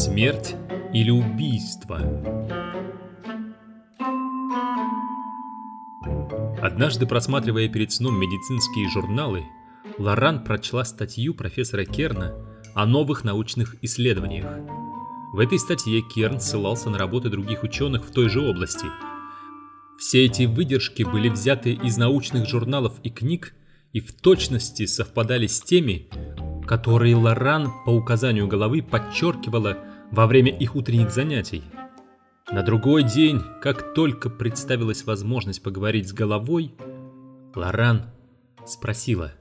Смерть или убийство? Однажды, просматривая перед сном медицинские журналы, Лоран прочла статью профессора Керна о новых научных исследованиях. В этой статье Керн ссылался на работы других ученых в той же области. Все эти выдержки были взяты из научных журналов и книг и в точности совпадали с теми, которые Лоран по указанию головы подчеркивала во время их утренних занятий. На другой день, как только представилась возможность поговорить с головой, Лоран спросила,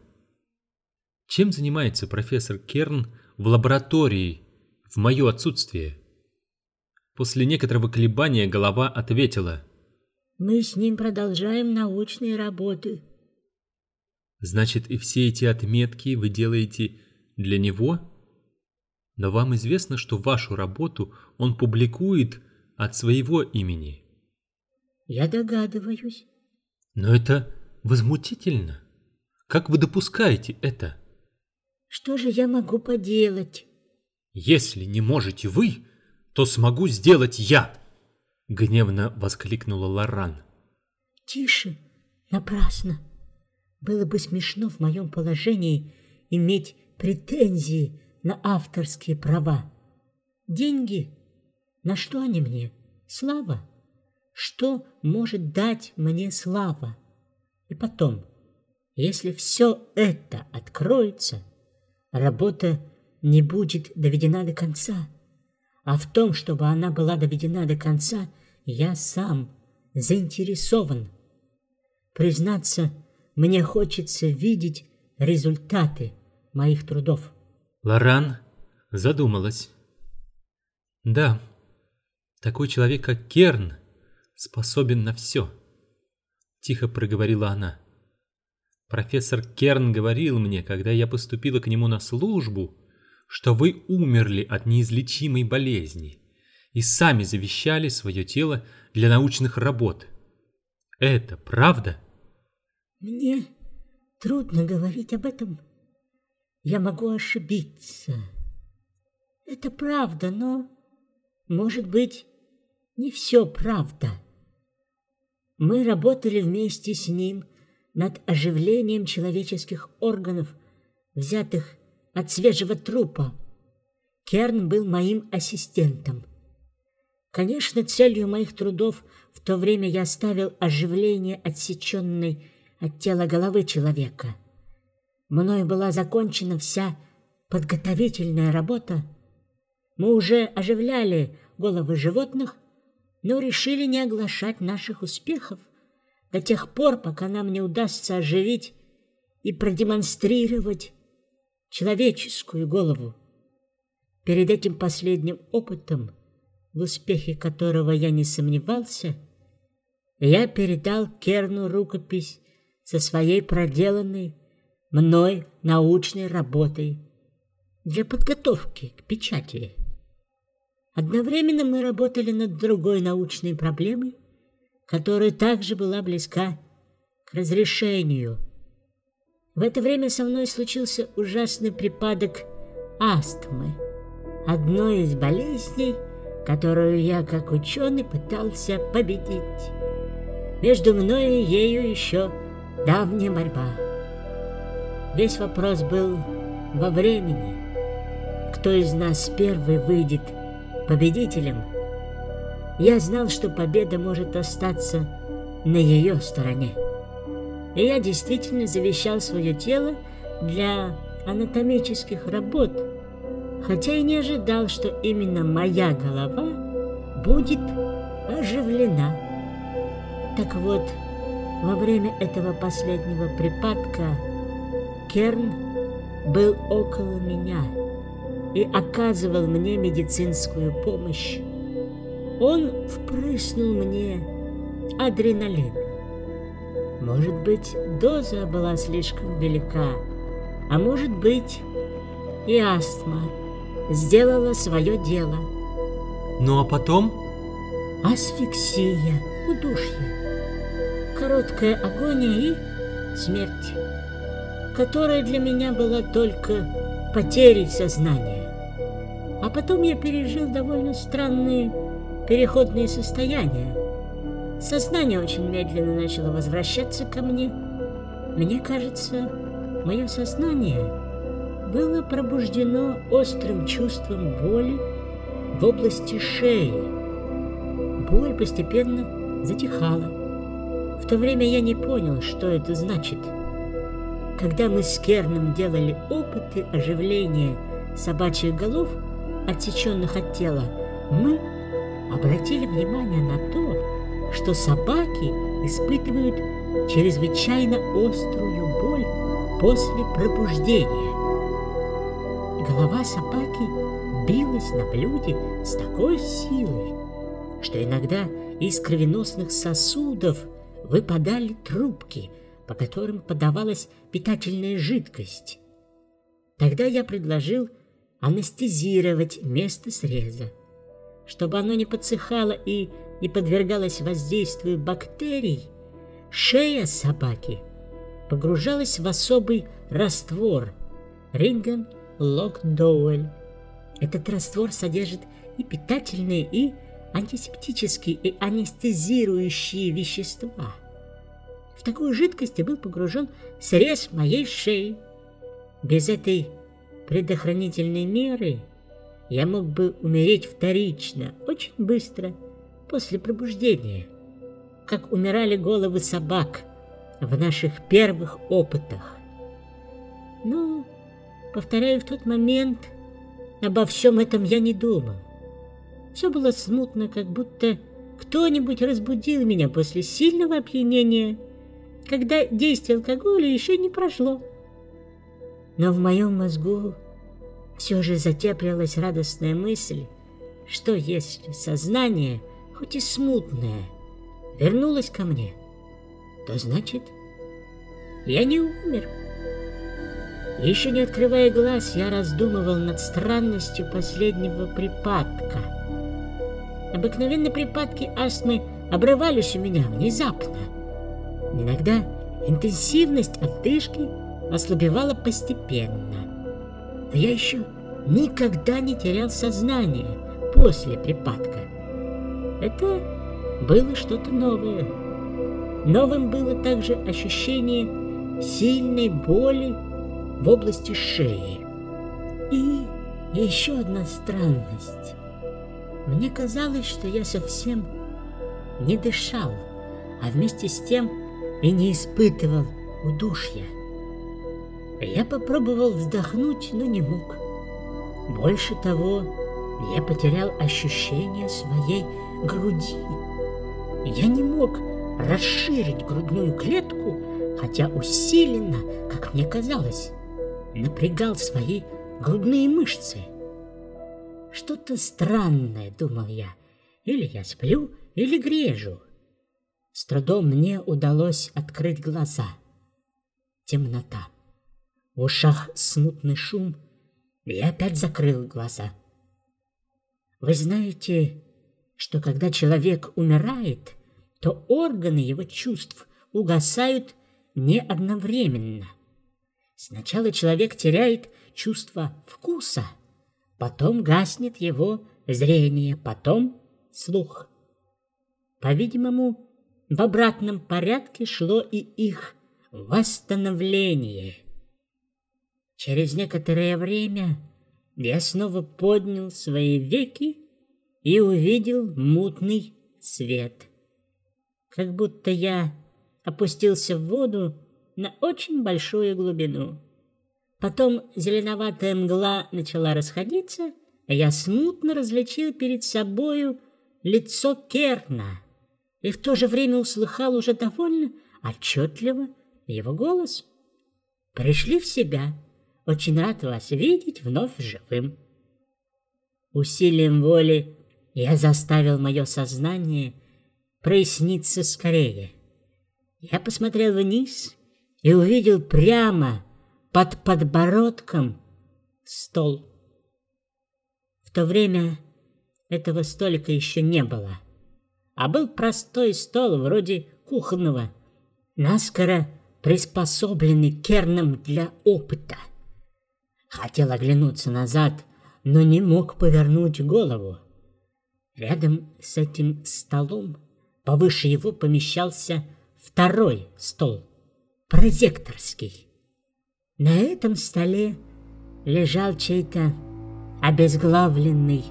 чем занимается профессор Керн в лаборатории в мое отсутствие? После некоторого колебания голова ответила. Мы с ним продолжаем научные работы. Значит, и все эти отметки вы делаете для него? Но вам известно, что вашу работу он публикует от своего имени. Я догадываюсь. Но это возмутительно. Как вы допускаете это? Что же я могу поделать? Если не можете вы, то смогу сделать я, гневно воскликнула Лоран. Тише, напрасно. Было бы смешно в моем положении иметь претензии на авторские права. Деньги? На что они мне? Слава? Что может дать мне слава? И потом, если все это откроется, работа не будет доведена до конца. А в том, чтобы она была доведена до конца, я сам заинтересован. Признаться, мне хочется видеть результаты моих трудов. Лоран задумалась. Да, такой человек, как Керн, способен на все. Тихо проговорила она. Профессор Керн говорил мне, когда я поступила к нему на службу, что вы умерли от неизлечимой болезни и сами завещали свое тело для научных работ. Это правда? Мне трудно говорить об этом. Я могу ошибиться. Это правда, но, может быть, не все правда. Мы работали вместе с ним над оживлением человеческих органов, взятых от свежего трупа. Керн был моим ассистентом. Конечно, целью моих трудов в то время я ставил оживление отсеченной от тела головы человека — Мною была закончена вся подготовительная работа. Мы уже оживляли головы животных, но решили не оглашать наших успехов до тех пор, пока нам не удастся оживить и продемонстрировать человеческую голову. Перед этим последним опытом, в успехе которого я не сомневался, я передал Керну рукопись со своей проделанной мной научной работой для подготовки к печати. Одновременно мы работали над другой научной проблемой, которая также была близка к разрешению. В это время со мной случился ужасный припадок астмы, одной из болезней, которую я как ученый пытался победить. Между мной и ею еще давняя борьба. Весь вопрос был во времени. Кто из нас первый выйдет победителем? Я знал, что победа может остаться на ее стороне. И я действительно завещал свое тело для анатомических работ, хотя и не ожидал, что именно моя голова будет оживлена. Так вот, во время этого последнего припадка Керн был около меня и оказывал мне медицинскую помощь. Он впрыснул мне адреналин. Может быть, доза была слишком велика, а может быть, и астма сделала свое дело. Ну а потом? Асфиксия, удушье, короткая агония и смерть которая для меня была только потерей сознания. А потом я пережил довольно странные переходные состояния. Сознание очень медленно начало возвращаться ко мне. Мне кажется, мое сознание было пробуждено острым чувством боли в области шеи. Боль постепенно затихала. В то время я не понял, что это значит. Когда мы с Керном делали опыты оживления собачьих голов, отсеченных от тела, мы обратили внимание на то, что собаки испытывают чрезвычайно острую боль после пробуждения. Голова собаки билась на блюде с такой силой, что иногда из кровеносных сосудов выпадали трубки, по которым подавалась питательная жидкость. Тогда я предложил анестезировать место среза. Чтобы оно не подсыхало и не подвергалось воздействию бактерий, шея собаки погружалась в особый раствор Ринган Локдоуэль. Этот раствор содержит и питательные, и антисептические, и анестезирующие вещества. В такую жидкость был погружен срез моей шеи. Без этой предохранительной меры я мог бы умереть вторично, очень быстро, после пробуждения, как умирали головы собак в наших первых опытах. Но, повторяю, в тот момент обо всем этом я не думал. Все было смутно, как будто кто-нибудь разбудил меня после сильного опьянения, когда действие алкоголя еще не прошло. Но в моем мозгу все же затеплилась радостная мысль, что если сознание, хоть и смутное, вернулось ко мне, то значит, я не умер. Еще не открывая глаз, я раздумывал над странностью последнего припадка. Обыкновенно припадки астмы обрывались у меня внезапно. Иногда интенсивность отдышки ослабевала постепенно. Но я еще никогда не терял сознание после припадка. Это было что-то новое. Новым было также ощущение сильной боли в области шеи. И еще одна странность. Мне казалось, что я совсем не дышал, а вместе с тем и не испытывал удушья. Я попробовал вздохнуть, но не мог. Больше того, я потерял ощущение своей груди. Я не мог расширить грудную клетку, хотя усиленно, как мне казалось, напрягал свои грудные мышцы. Что-то странное, думал я. Или я сплю, или грежу. С трудом мне удалось открыть глаза. Темнота. В ушах смутный шум, я опять закрыл глаза. Вы знаете, что когда человек умирает, то органы его чувств угасают не одновременно. Сначала человек теряет чувство вкуса, потом гаснет его зрение, потом слух. По-видимому, в обратном порядке шло и их восстановление – Через некоторое время я снова поднял свои веки и увидел мутный свет. Как будто я опустился в воду на очень большую глубину. Потом зеленоватая мгла начала расходиться, а я смутно различил перед собою лицо Керна и в то же время услыхал уже довольно отчетливо его голос. «Пришли в себя», очень рад вас видеть вновь живым. Усилием воли я заставил мое сознание проясниться скорее. Я посмотрел вниз и увидел прямо под подбородком стол. В то время этого столика еще не было, а был простой стол вроде кухонного, наскоро приспособленный керном для опыта. Хотел оглянуться назад, но не мог повернуть голову. Рядом с этим столом повыше его помещался второй стол, прозекторский. На этом столе лежал чей-то обезглавленный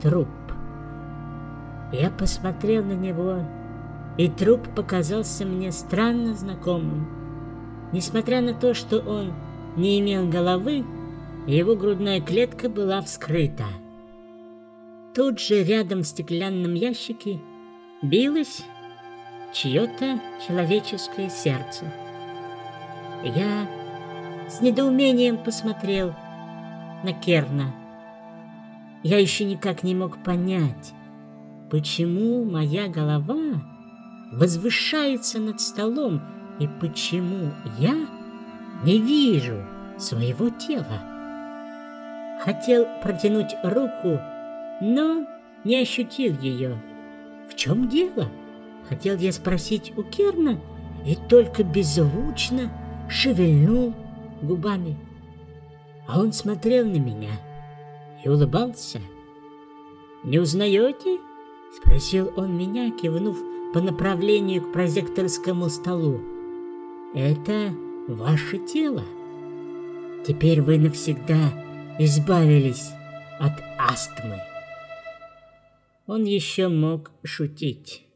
труп. Я посмотрел на него, и труп показался мне странно знакомым. Несмотря на то, что он не имел головы, его грудная клетка была вскрыта. Тут же рядом в стеклянном ящике билось чье-то человеческое сердце. Я с недоумением посмотрел на Керна. Я еще никак не мог понять, почему моя голова возвышается над столом и почему я не вижу своего тела. Хотел протянуть руку, но не ощутил ее. В чем дело? Хотел я спросить у Керна и только беззвучно шевельнул губами. А он смотрел на меня и улыбался. «Не узнаете?» — спросил он меня, кивнув по направлению к прозекторскому столу. «Это ваше тело. Теперь вы навсегда избавились от астмы». Он еще мог шутить.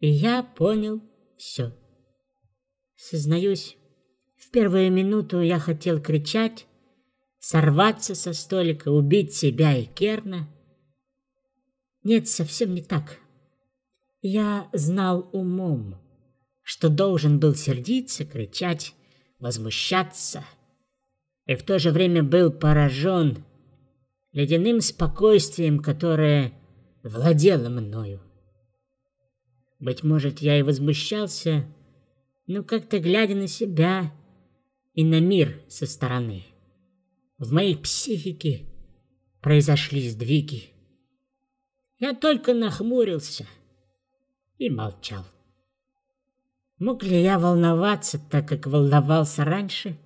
И я понял все. Сознаюсь, в первую минуту я хотел кричать, сорваться со столика, убить себя и Керна. Нет, совсем не так. Я знал умом, что должен был сердиться, кричать, возмущаться, и в то же время был поражен ледяным спокойствием, которое владело мною. Быть может, я и возмущался, но как-то глядя на себя и на мир со стороны. В моей психике произошли сдвиги. Я только нахмурился и молчал. Мог ли я волноваться, так как волновался раньше,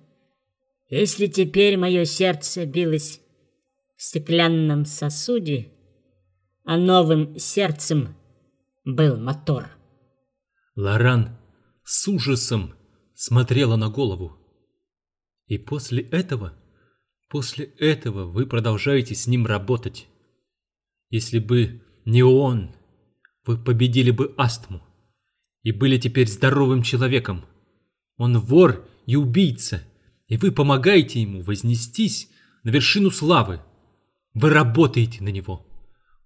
если теперь мое сердце билось в стеклянном сосуде, а новым сердцем был мотор? Лоран с ужасом смотрела на голову. И после этого, после этого вы продолжаете с ним работать. Если бы не он, вы победили бы астму и были теперь здоровым человеком. Он вор и убийца, и вы помогаете ему вознестись на вершину славы. Вы работаете на него.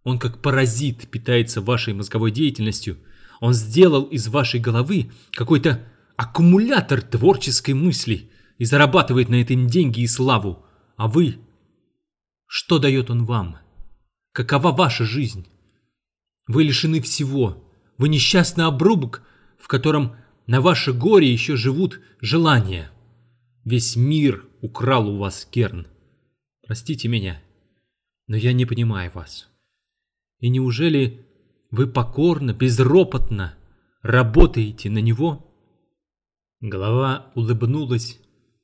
Он как паразит питается вашей мозговой деятельностью. Он сделал из вашей головы какой-то аккумулятор творческой мысли и зарабатывает на этом деньги и славу. А вы? Что дает он вам? Какова ваша жизнь? Вы лишены всего. Вы несчастный обрубок, в котором на ваше горе еще живут желания. Весь мир украл у вас Керн. Простите меня, но я не понимаю вас. И неужели вы покорно, безропотно работаете на него? Голова улыбнулась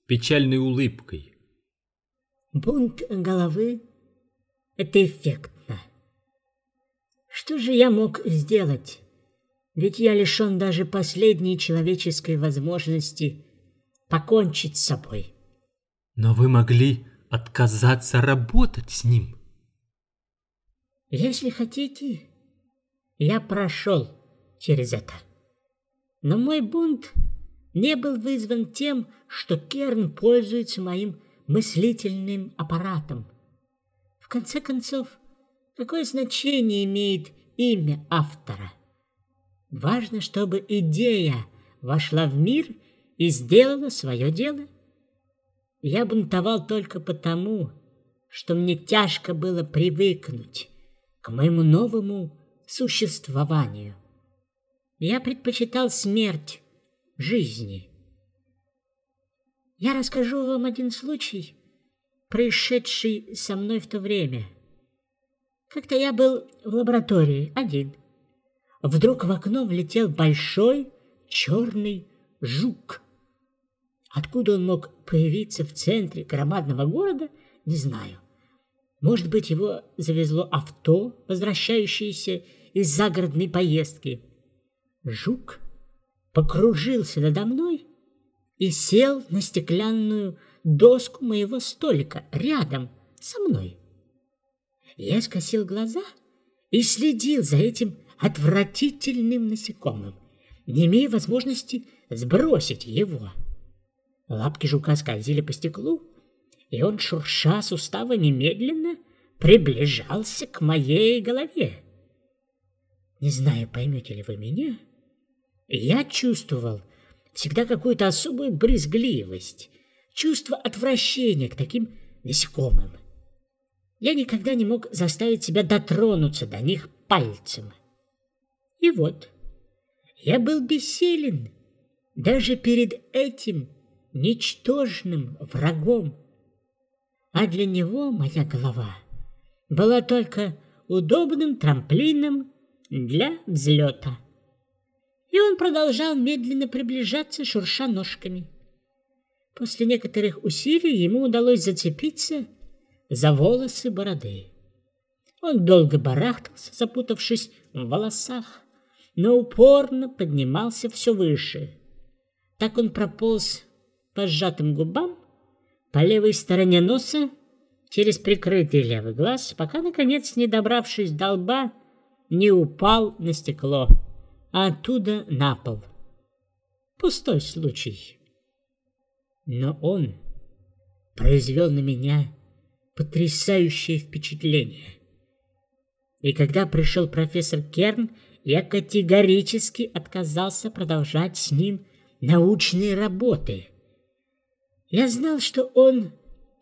печальной улыбкой. Бунт головы — это эффектно. Что же я мог сделать? Ведь я лишен даже последней человеческой возможности покончить с собой. Но вы могли отказаться работать с ним. Если хотите, я прошел через это. Но мой бунт не был вызван тем, что Керн пользуется моим мыслительным аппаратом. В конце концов, какое значение имеет имя автора? Важно, чтобы идея вошла в мир и сделала свое дело. Я бунтовал только потому, что мне тяжко было привыкнуть к моему новому существованию. Я предпочитал смерть жизни. Я расскажу вам один случай, происшедший со мной в то время. Как-то я был в лаборатории один. Вдруг в окно влетел большой черный жук. Откуда он мог появиться в центре громадного города, не знаю. Может быть, его завезло авто, возвращающееся из загородной поездки. Жук покружился надо мной и сел на стеклянную доску моего столика рядом со мной. Я скосил глаза и следил за этим отвратительным насекомым, не имея возможности сбросить его. Лапки жука скользили по стеклу, и он, шурша суставами медленно, приближался к моей голове. Не знаю, поймете ли вы меня, я чувствовал всегда какую-то особую брезгливость, чувство отвращения к таким насекомым. Я никогда не мог заставить себя дотронуться до них пальцем. И вот, я был бессилен даже перед этим ничтожным врагом. А для него моя голова была только удобным трамплином для взлета. И он продолжал медленно приближаться, шурша ножками. После некоторых усилий ему удалось зацепиться за волосы бороды. Он долго барахтался, запутавшись в волосах, но упорно поднимался все выше. Так он прополз по сжатым губам, по левой стороне носа, через прикрытый левый глаз, пока, наконец, не добравшись до лба, не упал на стекло, а оттуда на пол. Пустой случай. Но он произвел на меня потрясающее впечатление. И когда пришел профессор Керн, я категорически отказался продолжать с ним научные работы. Я знал, что он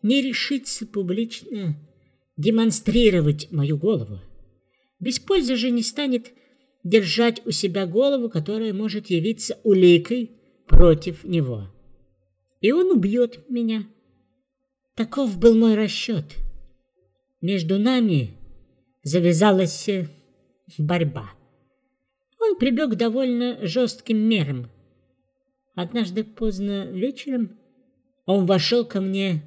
не решится публично демонстрировать мою голову. Без пользы же не станет держать у себя голову, которая может явиться уликой против него. И он убьет меня. Таков был мой расчет. Между нами завязалась борьба. Он прибег довольно жестким мерам. Однажды поздно вечером он вошел ко мне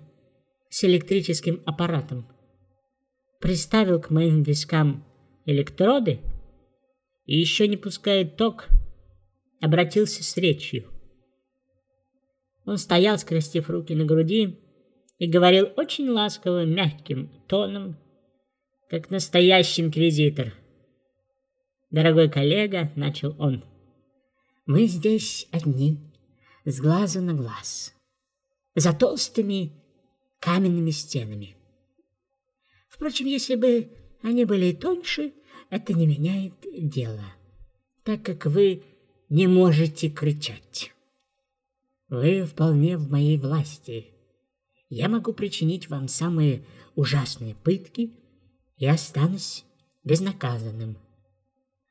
с электрическим аппаратом, приставил к моим вискам электроды и, еще не пуская ток, обратился с речью. Он стоял, скрестив руки на груди, и говорил очень ласковым, мягким тоном, как настоящий инквизитор. «Дорогой коллега», — начал он, — «мы здесь одни, с глазу на глаз, за толстыми каменными стенами. Впрочем, если бы они были тоньше, это не меняет дело, так как вы не можете кричать. Вы вполне в моей власти. Я могу причинить вам самые ужасные пытки и останусь безнаказанным.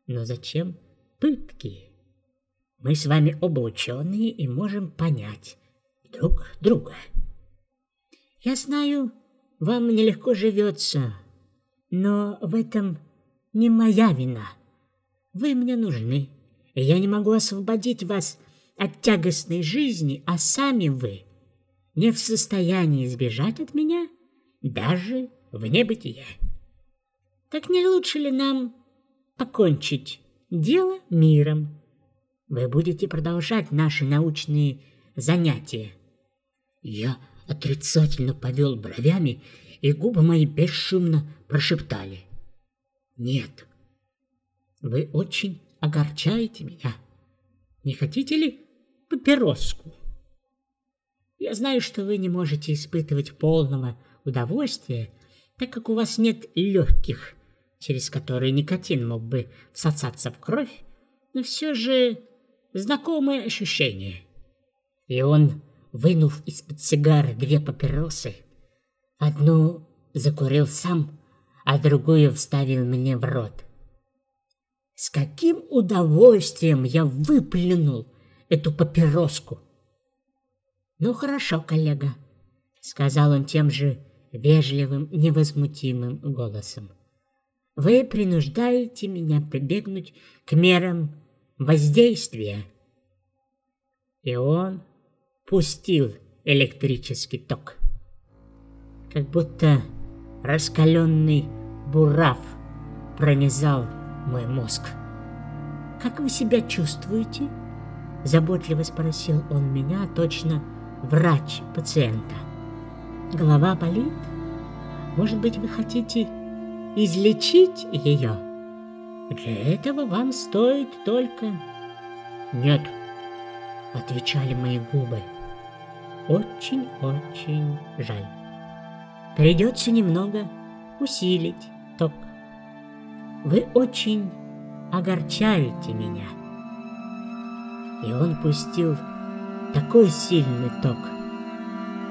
Но зачем пытки? Мы с вами оба ученые и можем понять друг друга. Я знаю, вам нелегко живется, но в этом не моя вина. Вы мне нужны, и я не могу освободить вас от тягостной жизни, а сами вы не в состоянии избежать от меня даже в небытие. Так не лучше ли нам покончить дело миром? Вы будете продолжать наши научные занятия. Я отрицательно повел бровями, и губы мои бесшумно прошептали. «Нет, вы очень огорчаете меня. Не хотите ли папироску?» Я знаю, что вы не можете испытывать полного удовольствия, так как у вас нет легких, через которые никотин мог бы всосаться в кровь, но все же знакомое ощущение. И он вынув из-под сигары две папиросы. Одну закурил сам, а другую вставил мне в рот. С каким удовольствием я выплюнул эту папироску. «Ну хорошо, коллега», — сказал он тем же вежливым, невозмутимым голосом. «Вы принуждаете меня прибегнуть к мерам воздействия». И он пустил электрический ток. Как будто раскаленный бурав пронизал мой мозг. «Как вы себя чувствуете?» – заботливо спросил он меня, точно врач пациента. «Голова болит? Может быть, вы хотите излечить ее? Для этого вам стоит только...» «Нет», — отвечали мои губы. «Очень-очень жаль. Придется немного усилить ток. Вы очень огорчаете меня». И он пустил такой сильный ток,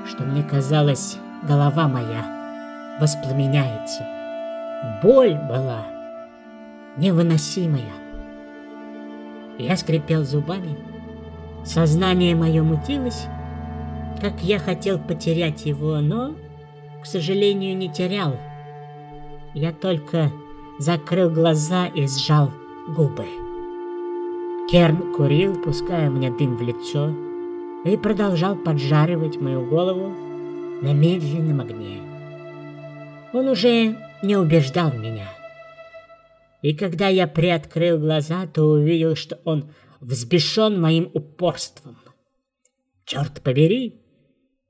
что мне казалось, голова моя воспламеняется. Боль была невыносимая. Я скрипел зубами, сознание мое мутилось, как я хотел потерять его, но, к сожалению, не терял. Я только закрыл глаза и сжал губы. Керн курил, пуская мне дым в лицо, и продолжал поджаривать мою голову на медленном огне. Он уже не убеждал меня. И когда я приоткрыл глаза, то увидел, что он взбешен моим упорством. Черт побери,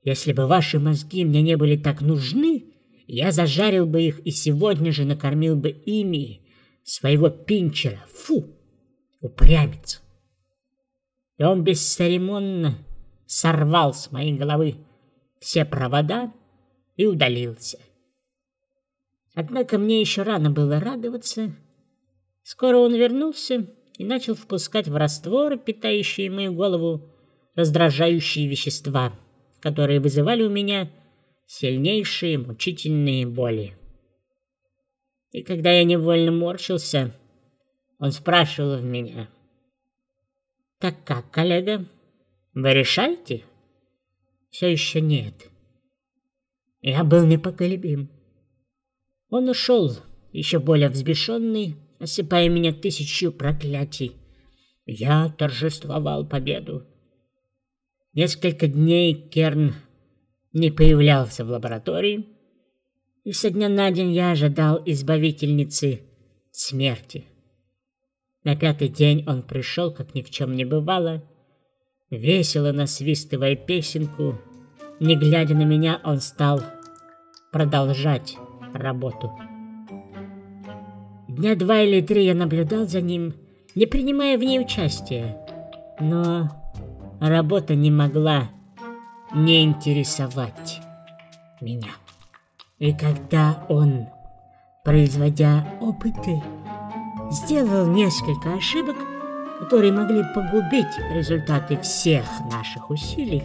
если бы ваши мозги мне не были так нужны, я зажарил бы их и сегодня же накормил бы ими своего пинчера. Фу! упрямец. И он бесцеремонно сорвал с моей головы все провода и удалился. Однако мне еще рано было радоваться. Скоро он вернулся и начал впускать в раствор, питающие мою голову, раздражающие вещества, которые вызывали у меня сильнейшие мучительные боли. И когда я невольно морщился, он спрашивал в меня. «Так как, коллега, вы решаете?» «Все еще нет». Я был непоколебим. Он ушел, еще более взбешенный, осыпая меня тысячу проклятий. Я торжествовал победу. Несколько дней Керн не появлялся в лаборатории, и со дня на день я ожидал избавительницы смерти. На пятый день он пришел, как ни в чем не бывало, весело насвистывая песенку. Не глядя на меня, он стал продолжать работу. Дня два или три я наблюдал за ним, не принимая в ней участия. Но работа не могла не интересовать меня. И когда он, производя опыты, сделал несколько ошибок, которые могли погубить результаты всех наших усилий,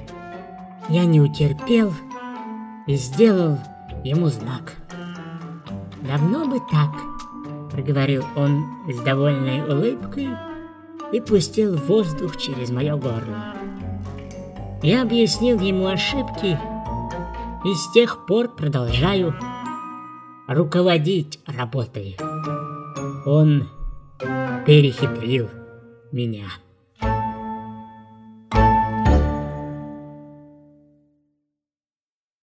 я не утерпел и сделал ему знак. «Давно бы так», — проговорил он с довольной улыбкой и пустил воздух через мое горло. Я объяснил ему ошибки и с тех пор продолжаю руководить работой. Он перехитрил меня.